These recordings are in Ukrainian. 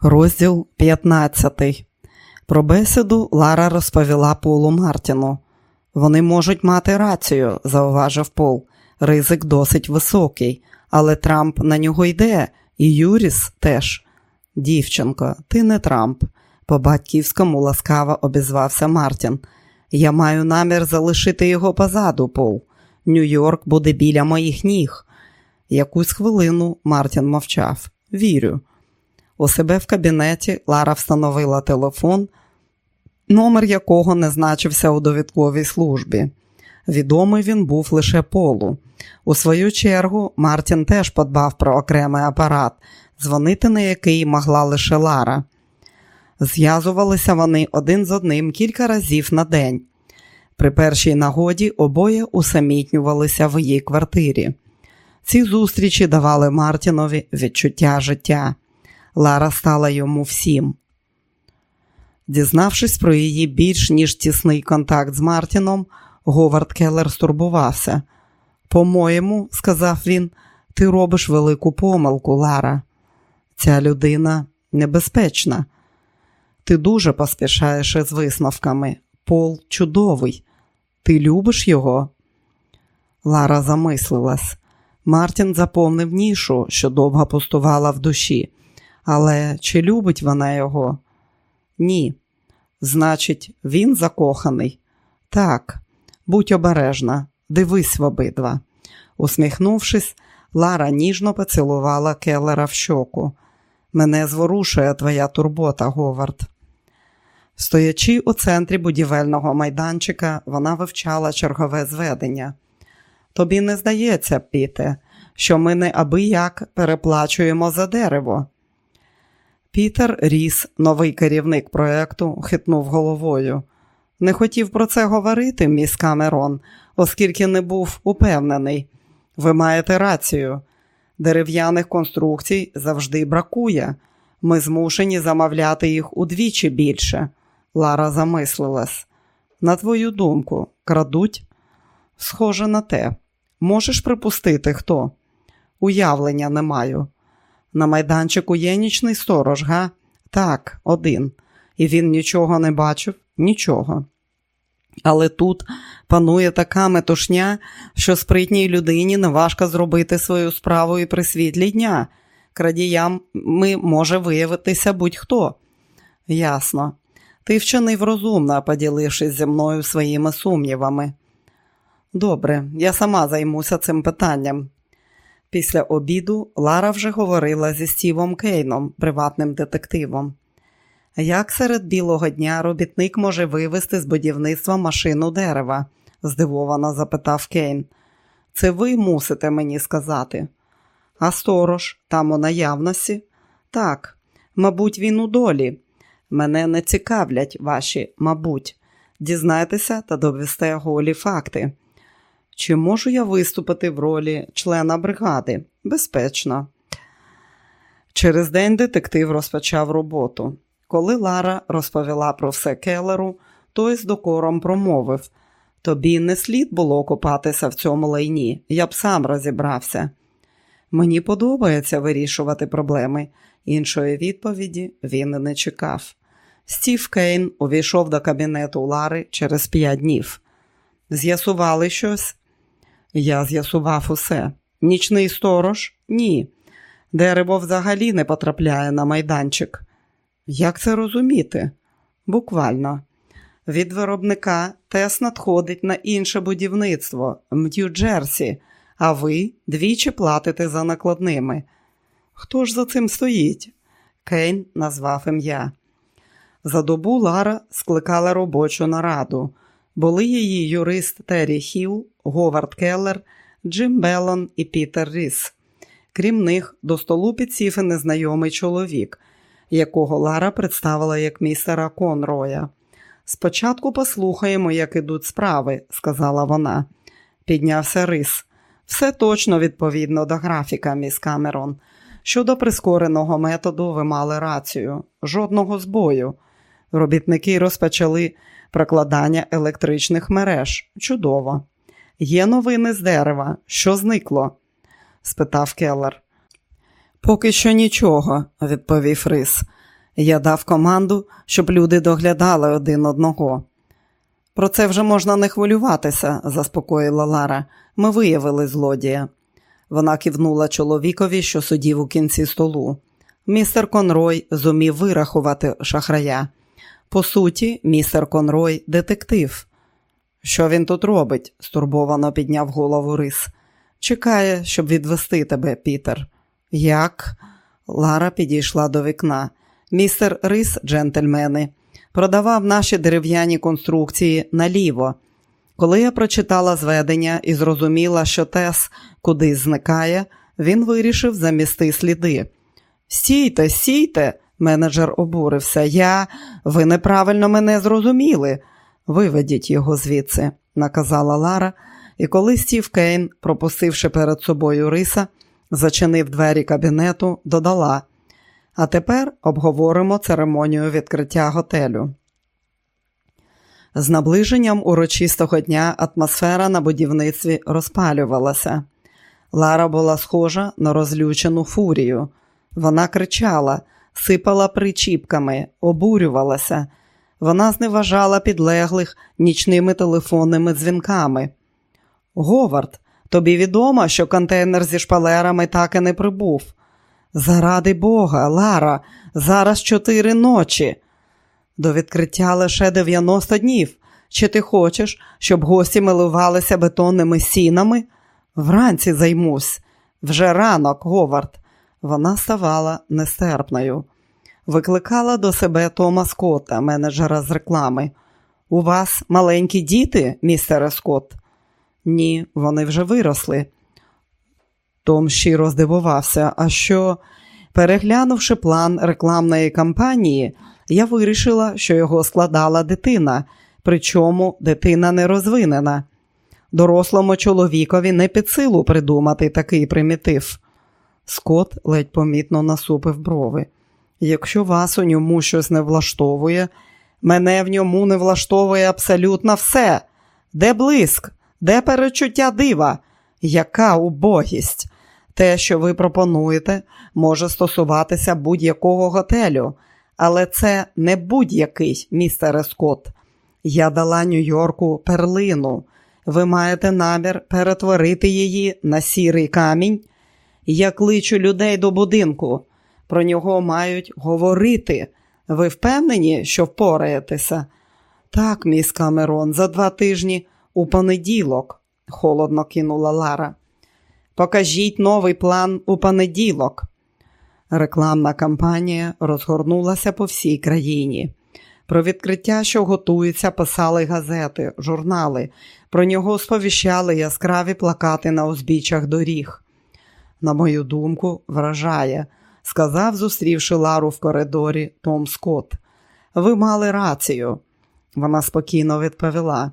Розділ 15. Про бесіду Лара розповіла Полу Мартіну. Вони можуть мати рацію, зауважив Пол. Ризик досить високий, але Трамп на нього йде, і Юріс теж. Дівчинко, ти не Трамп. По батьківському ласкаво обізвався Мартін. Я маю намір залишити його позаду, Пол. Нью-Йорк буде біля моїх ніг. Якусь хвилину Мартін мовчав. Вірю. У себе в кабінеті Лара встановила телефон, номер якого не значився у довідковій службі. Відомий він був лише полу. У свою чергу Мартін теж подбав про окремий апарат, дзвонити на який могла лише Лара. Зв'язувалися вони один з одним кілька разів на день. При першій нагоді обоє усамітнювалися в її квартирі. Ці зустрічі давали Мартінові відчуття життя. Лара стала йому всім. Дізнавшись про її більш ніж тісний контакт з Мартіном, Говард Келлер стурбувався. По-моєму, сказав він, ти робиш велику помилку, Лара. Ця людина небезпечна. Ти дуже поспішаєш із висновками. Пол чудовий. Ти любиш його? Лара замислилась. Мартін заповнив нішу, що довго пустувала в душі. Але чи любить вона його? Ні. Значить, він закоханий. Так, будь обережна, дивись в обидва. Усміхнувшись, Лара ніжно поцілувала Келлера в щоку. Мене зворушує твоя турбота, Говард. Стоячи у центрі будівельного майданчика, вона вивчала чергове зведення. Тобі не здається, Піте, що ми не аби як переплачуємо за дерево. Пітер Ріс, новий керівник проекту, хитнув головою. Не хотів про це говорити, міс Камерон, оскільки не був упевнений. Ви маєте рацію. Дерев'яних конструкцій завжди бракує. Ми змушені замовляти їх удвічі більше. Лара замислилась. На твою думку, крадуть? Схоже на те. Можеш припустити, хто? Уявлення не маю. На майданчику є нічний сторож, га? Так, один. І він нічого не бачив, нічого. Але тут панує така метушня, що спритній людині неважко зробити свою справу і при світлі дня. Крадіям може виявитися будь-хто. Ясно. Ти вчинив розумно, поділившись зі мною своїми сумнівами. Добре, я сама займуся цим питанням. Після обіду Лара вже говорила зі Стівом Кейном, приватним детективом. Як серед білого дня робітник може вивезти з будівництва машину дерева? здивовано запитав Кейн. Це ви мусите мені сказати. А сторож, там у наявності? Так, мабуть, він у долі. Мене не цікавлять ваші, мабуть. Дізнайтеся та довести голі факти. Чи можу я виступити в ролі члена бригади? Безпечно. Через день детектив розпочав роботу. Коли Лара розповіла про все Келлеру, той з докором промовив тобі не слід було купатися в цьому лайні, я б сам розібрався. Мені подобається вирішувати проблеми. Іншої відповіді він не чекав. Стів Кейн увійшов до кабінету Лари через п'ять днів. З'ясували щось? Я з'ясував усе. Нічний сторож? Ні. Дерево взагалі не потрапляє на майданчик. Як це розуміти? Буквально. Від виробника тест надходить на інше будівництво в Нью-Джерсі, а ви двічі платите за накладними. Хто ж за цим стоїть? Кейн назвав ім'я. За добу Лара скликала робочу нараду. Були її юрист Террі Хіл, Говард Келлер, Джим Беллон і Пітер Ріс. Крім них, до столу підсів і незнайомий чоловік, якого Лара представила як містера Конроя. Спочатку послухаємо, як ідуть справи, сказала вона. Піднявся рис. Все точно відповідно до графіка, міс Камерон. Щодо прискореного методу, ви мали рацію, жодного збою. Робітники розпочали прокладання електричних мереж. Чудово. Є новини з дерева. Що зникло? спитав Келлер. Поки що нічого, відповів Рис. Я дав команду, щоб люди доглядали один одного. Про це вже можна не хвилюватися, заспокоїла Лара. Ми виявили злодія. Вона кивнула чоловікові, що сидів у кінці столу. Містер Конрой зумів вирахувати шахрая. По суті, містер Конрой детектив. Що він тут робить? стурбовано підняв голову рис. Чекає, щоб відвести тебе, Пітер. Як? Лара підійшла до вікна. Містер Рис, джентльмени, продавав наші дерев'яні конструкції наліво. Коли я прочитала зведення і зрозуміла, що Тес кудись зникає, він вирішив замісти сліди. Сійте, сійте, менеджер обурився. Я, ви неправильно мене зрозуміли. Виведіть його звідси, наказала Лара, і коли Стів Кейн, пропустивши перед собою риса, зачинив двері кабінету, додала. А тепер обговоримо церемонію відкриття готелю. З наближенням урочистого дня атмосфера на будівництві розпалювалася. Лара була схожа на розлючену фурію. Вона кричала, сипала причіпками, обурювалася. Вона зневажала підлеглих нічними телефонними дзвінками. Говард, тобі відомо, що контейнер зі шпалерами так і не прибув. Заради Бога, Лара, зараз чотири ночі. До відкриття лише 90 днів. Чи ти хочеш, щоб гості милувалися бетонними сінами? Вранці займусь. Вже ранок, Говард. Вона ставала нестерпною. Викликала до себе Тома Скотта, менеджера з реклами. У вас маленькі діти, містере Скотт? Ні, вони вже виросли. Том щиро здивувався, а що, переглянувши план рекламної кампанії, я вирішила, що його складала дитина, причому дитина не розвинена. Дорослому чоловікові не під силу придумати такий примітив. Скот ледь помітно насупив брови. Якщо вас у ньому щось не влаштовує, мене в ньому не влаштовує абсолютно все. Де блиск, де перечуття дива? Яка убогість? Те, що ви пропонуєте, може стосуватися будь-якого готелю, але це не будь-який, містере Скотт. Я дала Нью-Йорку перлину. Ви маєте намір перетворити її на сірий камінь. Я кличу людей до будинку. Про нього мають говорити. Ви впевнені, що впораєтеся? Так, міс Камерон, за два тижні у понеділок, холодно кинула Лара. Покажіть новий план у понеділок. Рекламна кампанія розгорнулася по всій країні. Про відкриття, що готується, писали газети, журнали. Про нього сповіщали яскраві плакати на узбіччях доріг. На мою думку, вражає, сказав, зустрівши Лару в коридорі Том Скотт. Ви мали рацію. Вона спокійно відповіла.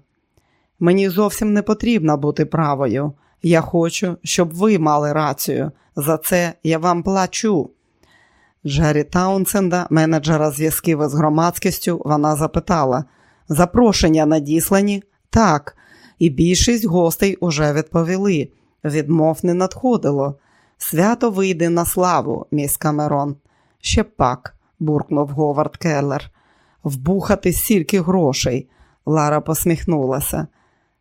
Мені зовсім не потрібно бути правою. Я хочу, щоб ви мали рацію. За це я вам плачу. Джері Таунсенда, менеджера зв'язків із громадськістю, вона запитала: запрошення надіслані? Так, і більшість гостей уже відповіли. Відмов не надходило. Свято вийде на славу, міс Камерон. Ще пак, буркнув Говард Келлер. Вбухати стільки грошей. Лара посміхнулася.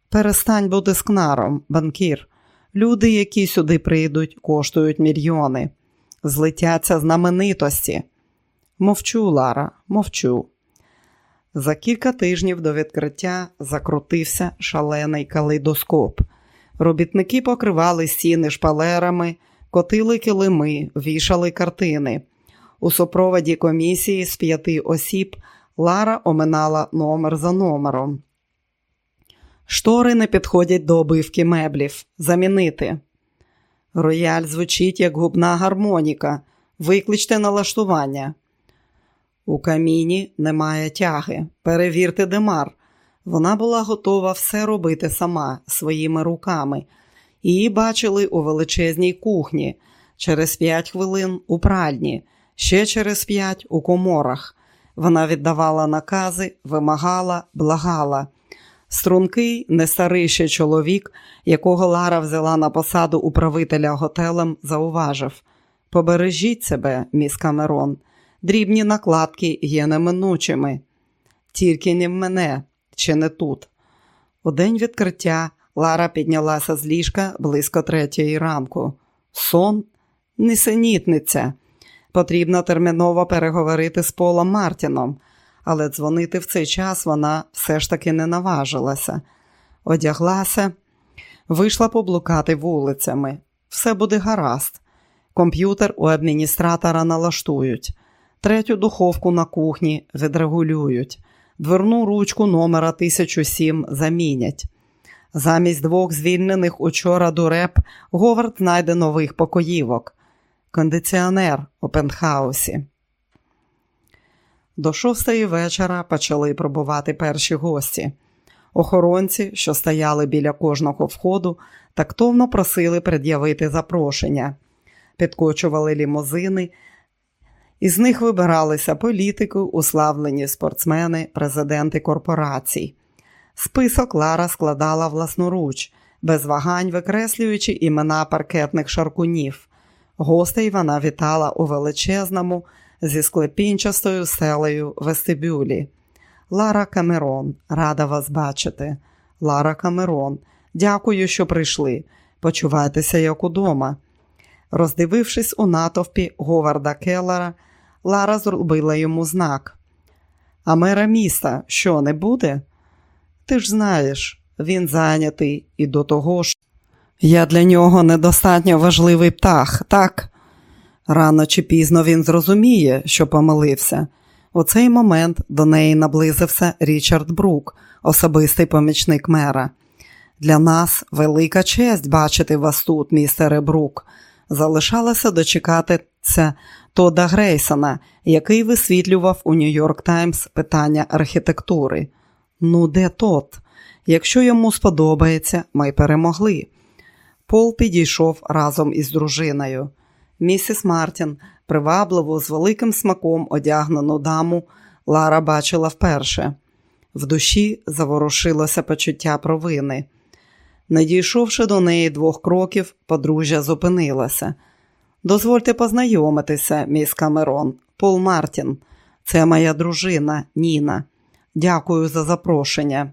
Перестань бути скнаром, банкір. Люди, які сюди прийдуть, коштують мільйони. Злетяться знаменитості. Мовчу, Лара, мовчу. За кілька тижнів до відкриття закрутився шалений калейдоскоп. Робітники покривали стіни шпалерами, котили килими, вішали картини. У супроводі комісії з п'яти осіб Лара оминала номер за номером. Штори не підходять до обивки меблів. Замінити. Рояль звучить як губна гармоніка. Викличте налаштування. У каміні немає тяги. Перевірте демар. Вона була готова все робити сама своїми руками. Її бачили у величезній кухні, через п'ять хвилин у пральні, ще через п'ять у коморах. Вона віддавала накази, вимагала, благала. Стрункий, не старий ще чоловік, якого Лара взяла на посаду управителя готелем, зауважив Побережіть себе, міс Камерон, Дрібні накладки є неминучими. Тільки не в мене, чи не тут. У день відкриття Лара піднялася з ліжка близько третьої ранку. Сон несенітниця. Потрібно терміново переговорити з Полом Мартіном, але дзвонити в цей час вона все ж таки не наважилася. Одяглася, вийшла поблукати вулицями. Все буде гаразд. Комп'ютер у адміністратора налаштують, третю духовку на кухні відрегулюють, дверну ручку номера 1007 замінять. Замість двох звільнених учора дуреп Говард знайде нових покоївок. Кондиціонер у пентхаусі. До шостої вечора почали пробувати перші гості. Охоронці, що стояли біля кожного входу, тактовно просили пред'явити запрошення, підкочували лімузини, із них вибиралися політики, уславлені спортсмени, президенти корпорацій. Список Лара складала власноруч, без вагань викреслюючи імена паркетних шаркунів. Гостей вона вітала у величезному, зі склепінчастою селею вестибюлі. Лара Камерон, рада вас бачити. Лара Камерон, дякую, що прийшли. Почувайтеся, як удома. Роздивившись у натовпі Говарда Келлера, Лара зробила йому знак. А мера міста що не буде? Ти ж знаєш, він зайнятий і до того ж. Я для нього недостатньо важливий птах, так? Рано чи пізно він зрозуміє, що помилився. У цей момент до неї наблизився Річард Брук, особистий помічник мера. Для нас велика честь бачити вас тут, містере Брук. Залишалося дочекатися Тода Грейсона, який висвітлював у Нью-Йорк Таймс питання архітектури. Ну, де тот? Якщо йому сподобається, ми перемогли. Пол підійшов разом із дружиною. Місіс Мартін, привабливу, з великим смаком одягнену даму, Лара бачила вперше. В душі заворушилося почуття провини. Не дійшовши до неї двох кроків, подружжя зупинилася. Дозвольте познайомитися, міс Камерон, Пол Мартін. Це моя дружина Ніна. Дякую за запрошення.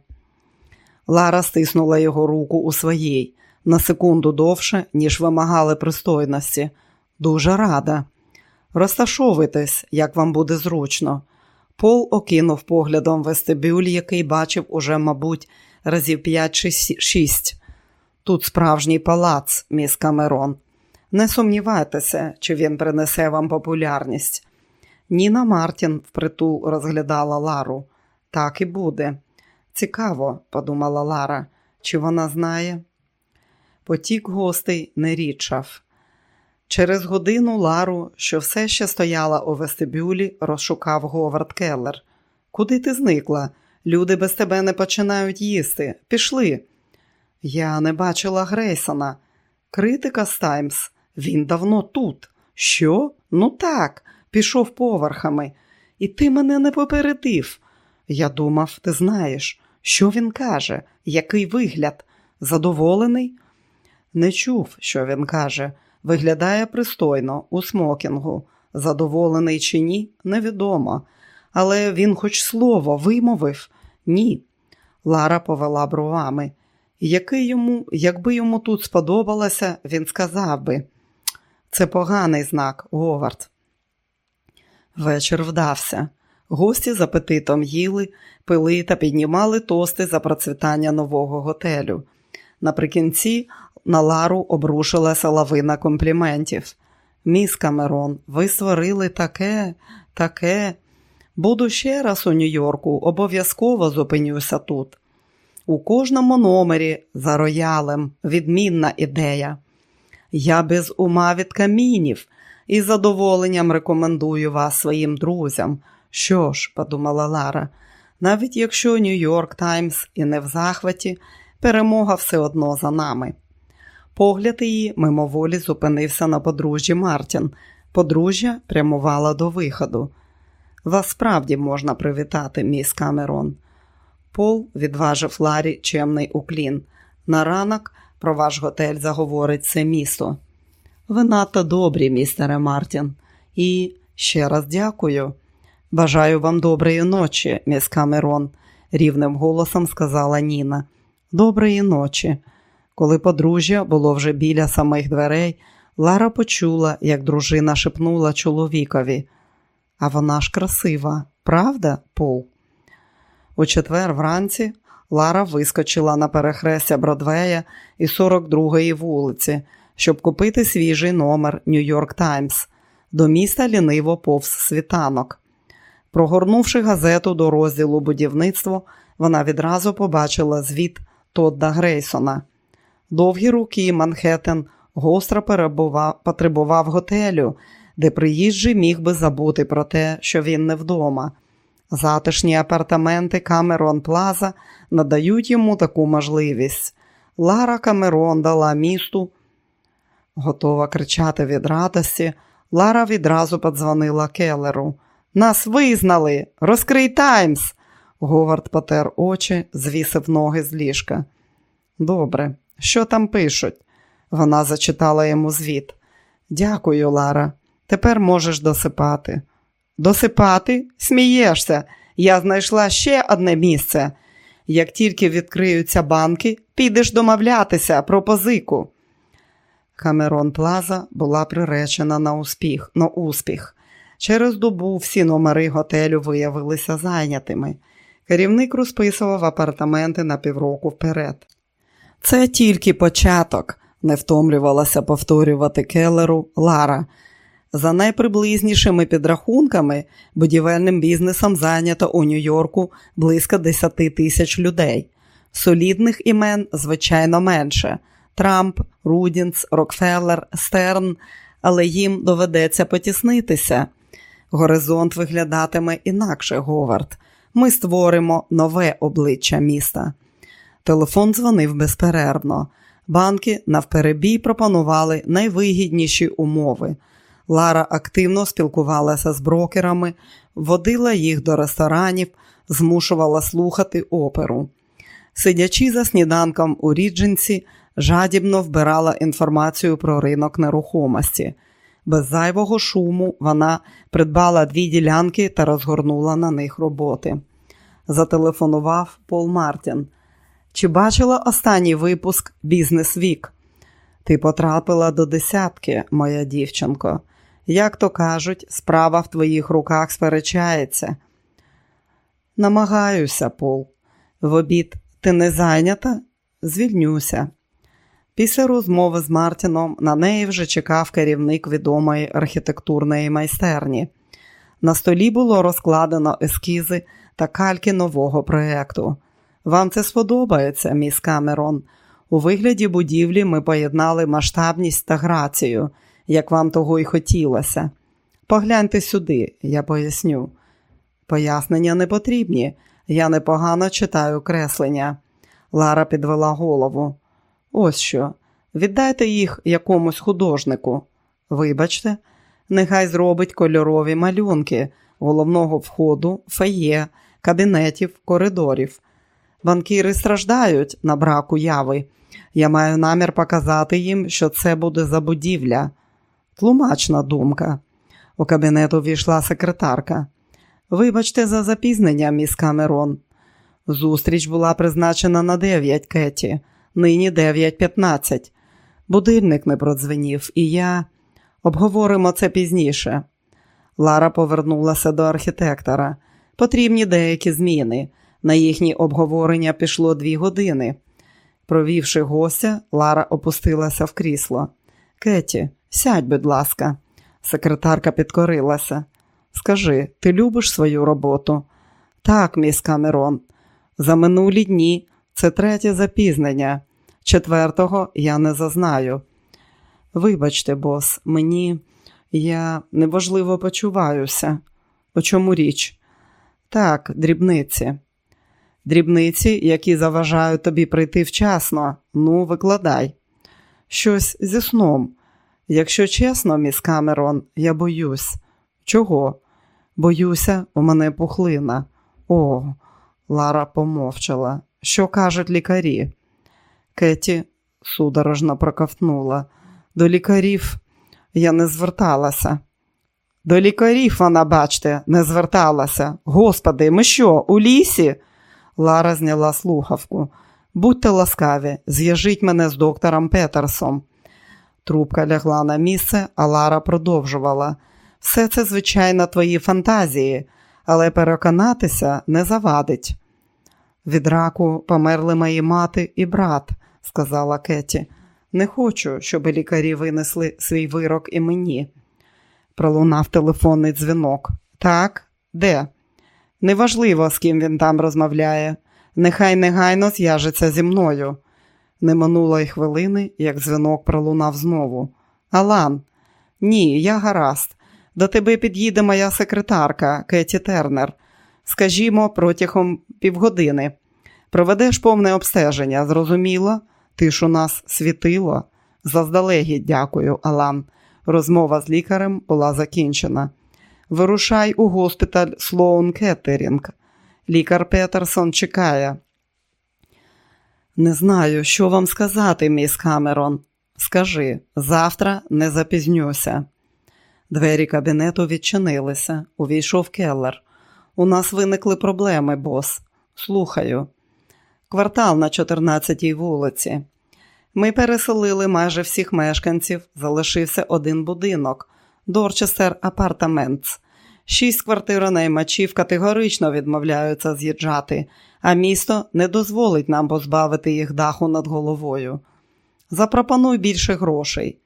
Лара стиснула його руку у своїй на секунду довше, ніж вимагали пристойності. Дуже рада. Розташовуйтесь, як вам буде зручно. Пол окинув поглядом вестибюль, який бачив уже, мабуть, разів п'ять чи шість. Тут справжній палац, міс Камерон. Не сумнівайтеся, чи він принесе вам популярність. Ніна Мартін впритул розглядала Лару. Так і буде. Цікаво, подумала Лара, чи вона знає? Потік гостей не річав. Через годину Лару, що все ще стояла у вестибюлі, розшукав Говард Келлер. Куди ти зникла? Люди без тебе не починають їсти. Пішли. Я не бачила Грейсона. Критика з Таймс. Він давно тут. Що? Ну так, пішов поверхами. І ти мене не попередив. Я думав, ти знаєш, що він каже, який вигляд? Задоволений? Не чув, що він каже. Виглядає пристойно, у смокінгу. Задоволений чи ні, невідомо. Але він хоч слово вимовив ні. Лара повела бровами. Який йому, Якби йому тут сподобалося, він сказав би. Це поганий знак, Говард. Вечір вдався. Гості з апетитом їли, пили та піднімали тости за процвітання нового готелю. Наприкінці на Лару обрушилася лавина компліментів. Міс Камерон, ви створили таке, таке. Буду ще раз у Нью-Йорку, обов'язково зупинюся тут. У кожному номері за роялем відмінна ідея. Я без ума від камінів і задоволенням рекомендую вас своїм друзям. Що ж, подумала Лара, навіть якщо Нью-Йорк Таймс і не в захваті, перемога все одно за нами. Погляд її мимоволі зупинився на подружжі Мартін. Подружжя прямувала до виходу. Вас справді можна привітати, міс Камерон. Пол відважив Ларі чемний уклін. На ранок про ваш готель заговорить це місто. Ви надто добрі, містере Мартін, і Ще раз дякую. Бажаю вам доброї ночі, міс Камерон, рівним голосом сказала Ніна. Доброї ночі. Коли подружжя було вже біля самих дверей, Лара почула, як дружина шепнула чоловікові. А вона ж красива, правда, Пол? У четвер вранці Лара вискочила на перехрестя Бродвея і 42-ї вулиці, щоб купити свіжий номер Нью-Йорк Таймс. До міста ліниво повз світанок. Прогорнувши газету до розділу будівництво, вона відразу побачила звіт Тодда Грейсона. Довгі руки Манхеттен гостро перебував, потребував готелю, де приїжджий міг би забути про те, що він не вдома. Затишні апартаменти Камерон Плаза надають йому таку можливість. Лара Камерон дала місту, готова кричати від радості. Лара відразу подзвонила Келлеру. Нас визнали! Розкрий Таймс! Говард потер очі, звісив ноги з ліжка. Добре, що там пишуть? Вона зачитала йому звіт. Дякую, Лара. Тепер можеш досипати. Досипати? Смієшся. Я знайшла ще одне місце. Як тільки відкриються банки, підеш домовлятися про позику. Камерон Плаза була приречена на успіх. на успіх. Через добу всі номери готелю виявилися зайнятими. Керівник розписував апартаменти на півроку вперед. Це тільки початок, не втомлювалася повторювати Келлеру Лара. За найприблизнішими підрахунками, будівельним бізнесом зайнято у Нью-Йорку близько 10 тисяч людей. Солідних імен, звичайно, менше: Трамп, Рудінс, Рокфеллер, Стерн, але їм доведеться потіснитися. Горизонт виглядатиме інакше, Говард. Ми створимо нове обличчя міста. Телефон дзвонив безперервно. Банки навперебій пропонували найвигідніші умови. Лара активно спілкувалася з брокерами, водила їх до ресторанів, змушувала слухати оперу. Сидячи за сніданком у Рідженсі, жадібно вбирала інформацію про ринок нерухомості. Без зайвого шуму вона придбала дві ділянки та розгорнула на них роботи. Зателефонував Пол Мартін. Чи бачила останній випуск Бізнес Вік? Ти потрапила до десятки, моя дівчинко. Як то кажуть, справа в твоїх руках сперечається. Намагаюся, Пол. В обід ти не зайнята? Звільнюся. Після розмови з Мартіном на неї вже чекав керівник відомої архітектурної майстерні. На столі було розкладено ескізи та кальки нового проєкту. Вам це сподобається, міс Камерон. У вигляді будівлі ми поєднали масштабність та грацію, як вам того й хотілося. Погляньте сюди, я поясню. Пояснення не потрібні. Я непогано читаю креслення. Лара підвела голову. Ось що. Віддайте їх якомусь художнику. Вибачте, нехай зробить кольорові малюнки головного входу, феє, кабінетів, коридорів. Банкіри страждають на брак уяви. Я маю намір показати їм, що це буде за будівля. Тлумачна думка. У кабінет увійшла секретарка. Вибачте за запізнення, міс Камерон. Зустріч була призначена на 9 Кеті, нині 9.15. Будильник не продзвенів, і я обговоримо це пізніше. Лара повернулася до архітектора. Потрібні деякі зміни. На їхнє обговорення пішло дві години. Провівши гостя, Лара опустилася в крісло. Кеті, сядь, будь ласка, секретарка підкорилася. Скажи, ти любиш свою роботу? Так, міс Камерон. За минулі дні це третє запізнення. Четвертого я не зазнаю. Вибачте, бос, мені я неважливо почуваюся. У чому річ? Так, дрібниці. Дрібниці, які заважають тобі прийти вчасно, ну, викладай. Щось зі сном. Якщо чесно, міс Камерон, я боюсь. Чого? Боюся, у мене пухлина. О, Лара помовчала. Що кажуть лікарі? Кеті судорожно проковтнула. До лікарів я не зверталася. До лікарів вона, бачте, не зверталася. Господи, ми що, у лісі? Лара зняла слухавку. Будьте ласкаві, зв'яжіть мене з доктором Петерсом. Трубка лягла на місце, а Лара продовжувала. Все це, звичайно, твої фантазії, але переконатися не завадить. Від раку померли мої мати і брат, сказала Кеті. Не хочу, щоб лікарі винесли свій вирок і мені. Пролунав телефонний дзвінок. Так, де? Неважливо, з ким він там розмовляє. Нехай негайно зв'яжеться зі мною. Не минуло й хвилини, як дзвінок пролунав знову. Алан, ні, я гаразд. До тебе під'їде моя секретарка Кеті Тернер. Скажімо, протягом півгодини. Проведеш повне обстеження, зрозуміло? Ти ж у нас світило. Заздалегідь дякую, Алан. Розмова з лікарем була закінчена. Вирушай у госпіталь Слоун Кеттерінг. Лікар Петерсон чекає. Не знаю, що вам сказати, міс Камерон. Скажи, завтра не запізнюся. Двері кабінету відчинилися. Увійшов келлер. У нас виникли проблеми, бос. Слухаю. Квартал на 14-й вулиці. Ми переселили майже всіх мешканців, залишився один будинок Дорчестер Апартаментс. Шість квартиронаймачів категорично відмовляються з'їжджати, а місто не дозволить нам позбавити їх даху над головою. Запропонуй більше грошей.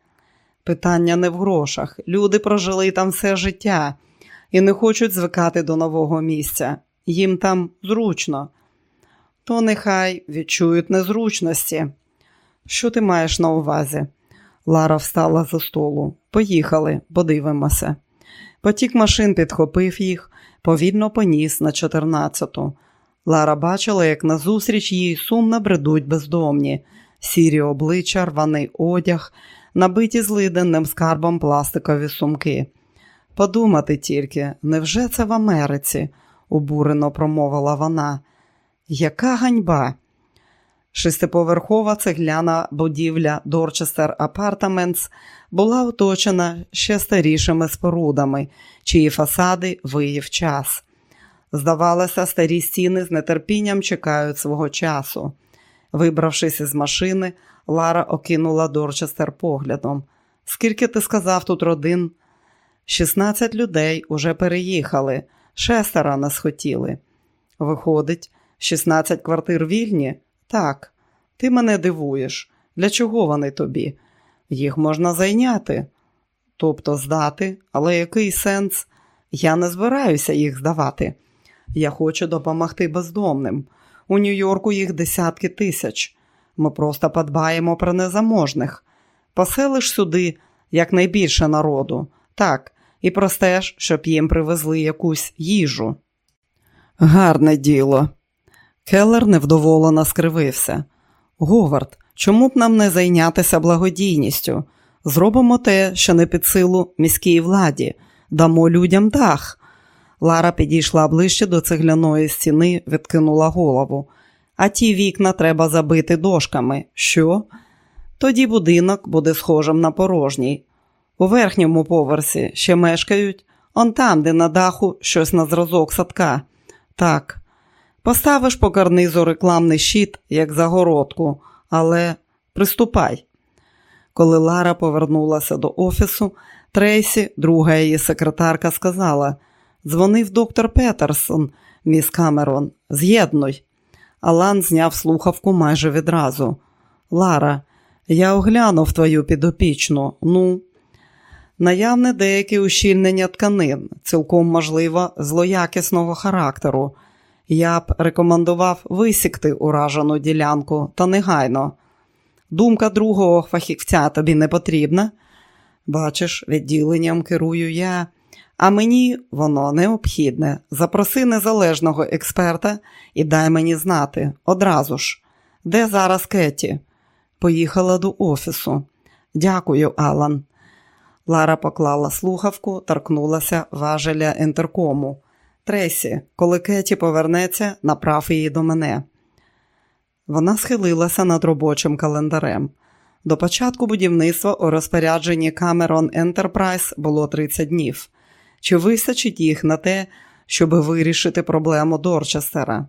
Питання не в грошах. Люди прожили там все життя і не хочуть звикати до нового місця. Їм там зручно. То нехай відчують незручності. Що ти маєш на увазі? Лара встала за столу. Поїхали, подивимося. Потік машин підхопив їх, повільно поніс на 14-ту. Лара бачила, як назустріч їй сумно бредуть бездомні, сірі обличчя, рваний одяг, набиті злиденним скарбом пластикові сумки. Подумати тільки, невже це в Америці? обурено промовила вона. Яка ганьба? Шестиповерхова цегляна будівля Дорчестер Апартаментс була оточена ще старішими спорудами, чиї фасади виїв час. Здавалося, старі стіни з нетерпінням чекають свого часу. Вибравшись із машини, Лара окинула Дорчестер поглядом. Скільки ти сказав тут родин? Шістнадцять людей уже переїхали, шестеро не схотіли. Виходить, шістнадцять квартир вільні? Так, ти мене дивуєш. Для чого вони тобі? Їх можна зайняти, тобто здати, але який сенс? Я не збираюся їх здавати. Я хочу допомогти бездомним. У Нью-Йорку їх десятки тисяч. Ми просто подбаємо про незаможних. Поселиш сюди якнайбільше народу, так, і простеж, щоб їм привезли якусь їжу. Гарне діло. Келлер невдоволено скривився. Говард, чому б нам не зайнятися благодійністю? Зробимо те, що не під силу міській владі, дамо людям дах. Лара підійшла ближче до цегляної стіни, відкинула голову. А ті вікна треба забити дошками. Що? Тоді будинок буде схожим на порожній. У верхньому поверсі ще мешкають, он там, де на даху щось на зразок садка. Так, поставиш по карнизу рекламний щит, як загородку, але приступай. Коли Лара повернулася до офісу, Трейсі, друга її секретарка, сказала дзвонив доктор Петерсон, міс Камерон, з'єднуй. Алан зняв слухавку майже відразу. Лара, я оглянув твою підопічну. Ну, наявне деяке ущільнення тканин, цілком можливо, злоякісного характеру. Я б рекомендував висікти уражену ділянку та негайно. Думка другого фахівця тобі не потрібна. Бачиш, відділенням керую я, а мені воно необхідне. Запроси незалежного експерта і дай мені знати одразу ж. Де зараз Кеті? Поїхала до офісу. Дякую, Алан. Лара поклала слухавку, торкнулася важеля інтеркому. Тресі, коли Кеті повернеться, направ її до мене. Вона схилилася над робочим календарем. До початку будівництва у розпорядженні Cameron Enterprise було 30 днів. Чи вистачить їх на те, щоб вирішити проблему Дорчестера?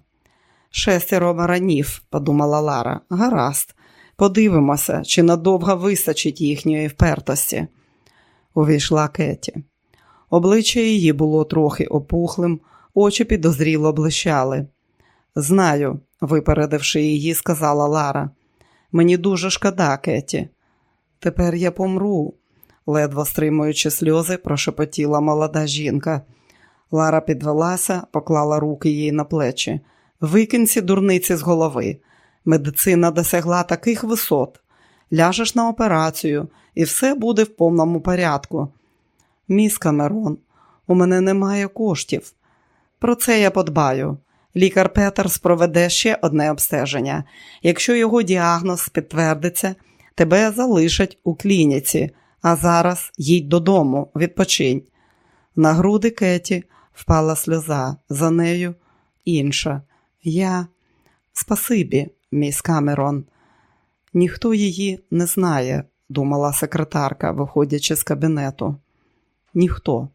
Шестеро баранів, подумала Лара. Гаразд, подивимося, чи надовго вистачить їхньої впертості. Увійшла Кеті. Обличчя її було трохи опухлим, очі підозріло блищали. Знаю, випередивши її, сказала Лара. Мені дуже шкода, Кеті. Тепер я помру, ледве стримуючи сльози, прошепотіла молода жінка. Лара підвелася, поклала руки їй на плечі. Викинь ці дурниці з голови. Медицина досягла таких висот. Ляжеш на операцію, і все буде в повному порядку. Міс Камерон, у мене немає коштів. Про це я подбаю. Лікар Петерс проведе ще одне обстеження. Якщо його діагноз підтвердиться, тебе залишать у клініці, а зараз їдь додому, відпочинь. На груди Кеті впала сльоза, за нею інша. Я спасибі, міс Камерон. Ніхто її не знає, думала секретарка, виходячи з кабінету. Ніхто.